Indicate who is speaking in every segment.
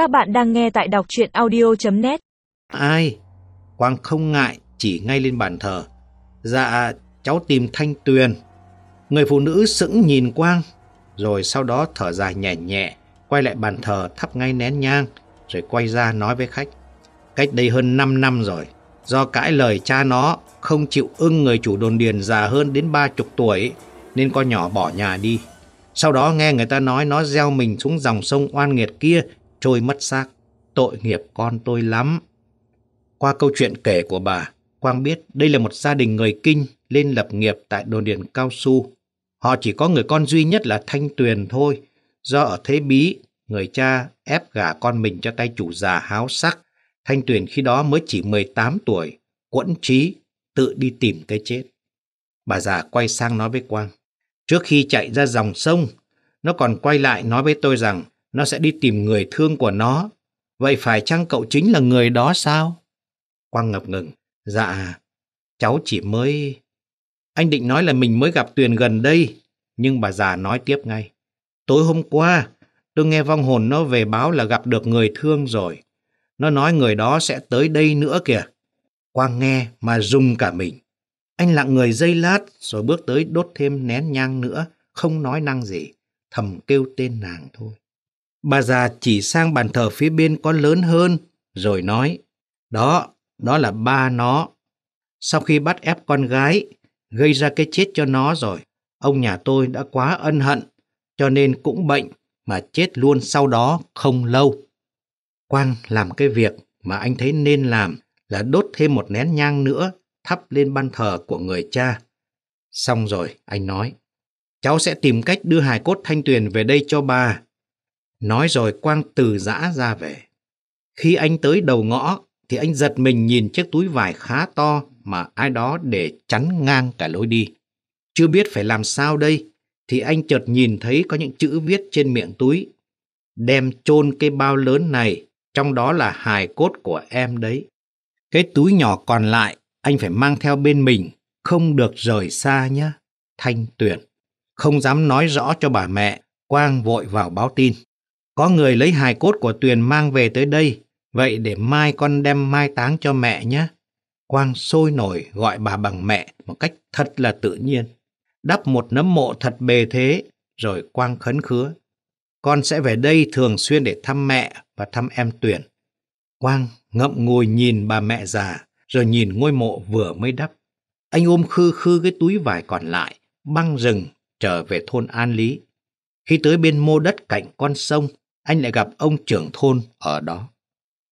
Speaker 1: Các bạn đang nghe tại đọc chuyện audio.net
Speaker 2: Ai? Quang không ngại chỉ ngay lên bàn thờ. Dạ, cháu tìm Thanh Tuyền. Người phụ nữ sững nhìn Quang, rồi sau đó thở dài nhẹ nhẹ, quay lại bàn thờ thắp ngay nén nhang, rồi quay ra nói với khách. Cách đây hơn 5 năm rồi, do cãi lời cha nó không chịu ưng người chủ đồn điền già hơn đến ba chục tuổi, nên con nhỏ bỏ nhà đi. Sau đó nghe người ta nói nó gieo mình xuống dòng sông oan nghiệt kia, trôi mất xác. Tội nghiệp con tôi lắm. Qua câu chuyện kể của bà, Quang biết đây là một gia đình người Kinh lên lập nghiệp tại đồn điền cao su. Họ chỉ có người con duy nhất là Thanh Tuyền thôi, do ở thế bí, người cha ép gả con mình cho tay chủ già háo sắc. Thanh Tuyền khi đó mới chỉ 18 tuổi, quẫn trí, tự đi tìm cái chết. Bà già quay sang nói với Quang. Trước khi chạy ra dòng sông, nó còn quay lại nói với tôi rằng nó sẽ đi tìm người thương của nó. Vậy phải chăng cậu chính là người đó sao? Quang ngập ngừng. Dạ, cháu chỉ mới... Anh định nói là mình mới gặp Tuyền gần đây, nhưng bà già nói tiếp ngay. Tối hôm qua, tôi nghe vong hồn nó về báo là gặp được người thương rồi. Nó nói người đó sẽ tới đây nữa kìa. Quang nghe mà rung cả mình. Anh lặng người dây lát rồi bước tới đốt thêm nén nhang nữa, không nói năng gì, thầm kêu tên nàng thôi. Bà già chỉ sang bàn thờ phía bên có lớn hơn, rồi nói, đó, đó là ba nó. Sau khi bắt ép con gái, gây ra cái chết cho nó rồi, ông nhà tôi đã quá ân hận, cho nên cũng bệnh mà chết luôn sau đó không lâu. Quang làm cái việc mà anh thấy nên làm là đốt thêm một nén nhang nữa thắp lên ban thờ của người cha. Xong rồi, anh nói, cháu sẽ tìm cách đưa hài cốt thanh tuyền về đây cho bà. Nói rồi Quang từ giã ra về. Khi anh tới đầu ngõ, thì anh giật mình nhìn chiếc túi vải khá to mà ai đó để chắn ngang cả lối đi. Chưa biết phải làm sao đây, thì anh chợt nhìn thấy có những chữ viết trên miệng túi. Đem chôn cái bao lớn này, trong đó là hài cốt của em đấy. Cái túi nhỏ còn lại anh phải mang theo bên mình, không được rời xa nhé. Thanh Tuyền. Không dám nói rõ cho bà mẹ, Quang vội vào báo tin. Có người lấy hài cốt của Tuyền mang về tới đây, vậy để mai con đem mai táng cho mẹ nhé. Quang sôi nổi gọi bà bằng mẹ một cách thật là tự nhiên. Đắp một nấm mộ thật bề thế, rồi Quang khấn khứa. Con sẽ về đây thường xuyên để thăm mẹ và thăm em Tuyền. Quang ngậm ngùi nhìn bà mẹ già, rồi nhìn ngôi mộ vừa mới đắp. Anh ôm khư khư cái túi vải còn lại, băng rừng, trở về thôn An Lý. Khi tới bên mô đất cạnh con sông, anh lại gặp ông trưởng thôn ở đó.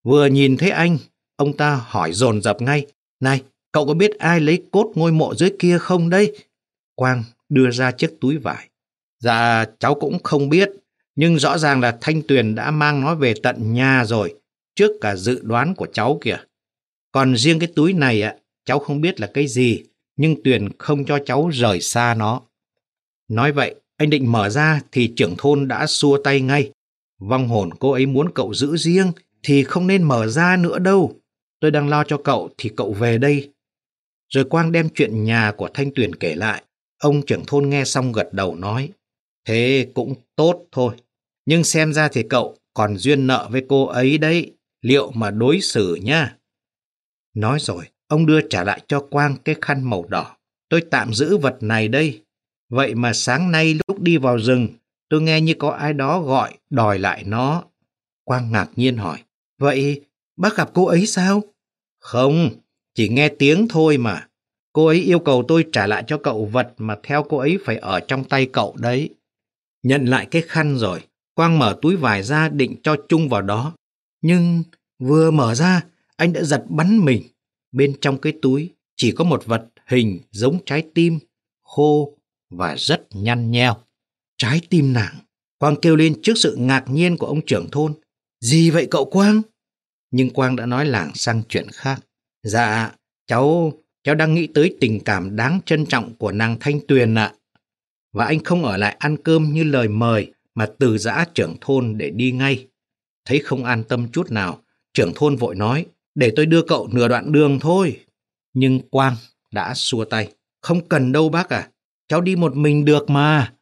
Speaker 2: Vừa nhìn thấy anh, ông ta hỏi dồn dập ngay, Này, cậu có biết ai lấy cốt ngôi mộ dưới kia không đây? Quang đưa ra chiếc túi vải. Dạ, cháu cũng không biết, nhưng rõ ràng là Thanh Tuyền đã mang nó về tận nhà rồi, trước cả dự đoán của cháu kìa. Còn riêng cái túi này ạ, cháu không biết là cái gì, nhưng Tuyền không cho cháu rời xa nó. Nói vậy, anh định mở ra thì trưởng thôn đã xua tay ngay. Vong hồn cô ấy muốn cậu giữ riêng thì không nên mở ra nữa đâu. Tôi đang lo cho cậu thì cậu về đây. Rồi Quang đem chuyện nhà của Thanh Tuyền kể lại. Ông trưởng thôn nghe xong gật đầu nói. Thế cũng tốt thôi. Nhưng xem ra thì cậu còn duyên nợ với cô ấy đấy. Liệu mà đối xử nha. Nói rồi, ông đưa trả lại cho Quang cái khăn màu đỏ. Tôi tạm giữ vật này đây. Vậy mà sáng nay lúc đi vào rừng, tôi nghe như có ai đó gọi đòi lại nó. Quang ngạc nhiên hỏi, vậy bác gặp cô ấy sao? Không, chỉ nghe tiếng thôi mà. Cô ấy yêu cầu tôi trả lại cho cậu vật mà theo cô ấy phải ở trong tay cậu đấy. Nhận lại cái khăn rồi, Quang mở túi vải ra định cho chung vào đó. Nhưng vừa mở ra, anh đã giật bắn mình. Bên trong cái túi chỉ có một vật hình giống trái tim, khô và rất nhăn nheo. Trái tim nàng. Quang kêu lên trước sự ngạc nhiên của ông trưởng thôn. Gì vậy cậu Quang? Nhưng Quang đã nói lảng sang chuyện khác. Dạ, cháu, cháu đang nghĩ tới tình cảm đáng trân trọng của nàng Thanh Tuyền ạ. Và anh không ở lại ăn cơm như lời mời mà từ giã trưởng thôn để đi ngay. Thấy không an tâm chút nào, trưởng thôn vội nói, để tôi đưa cậu nửa đoạn đường thôi. Nhưng Quang đã xua tay. Không cần đâu bác à, cháu đi một mình được mà.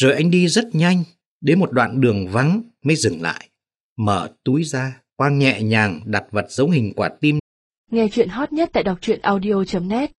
Speaker 2: Rồi anh đi rất nhanh, đến một đoạn đường vắng mới dừng lại. Mở túi ra, Quang nhẹ nhàng đặt vật giống hình quả tim
Speaker 3: Nghe chuyện hot nhất tại đọc truyện audio.net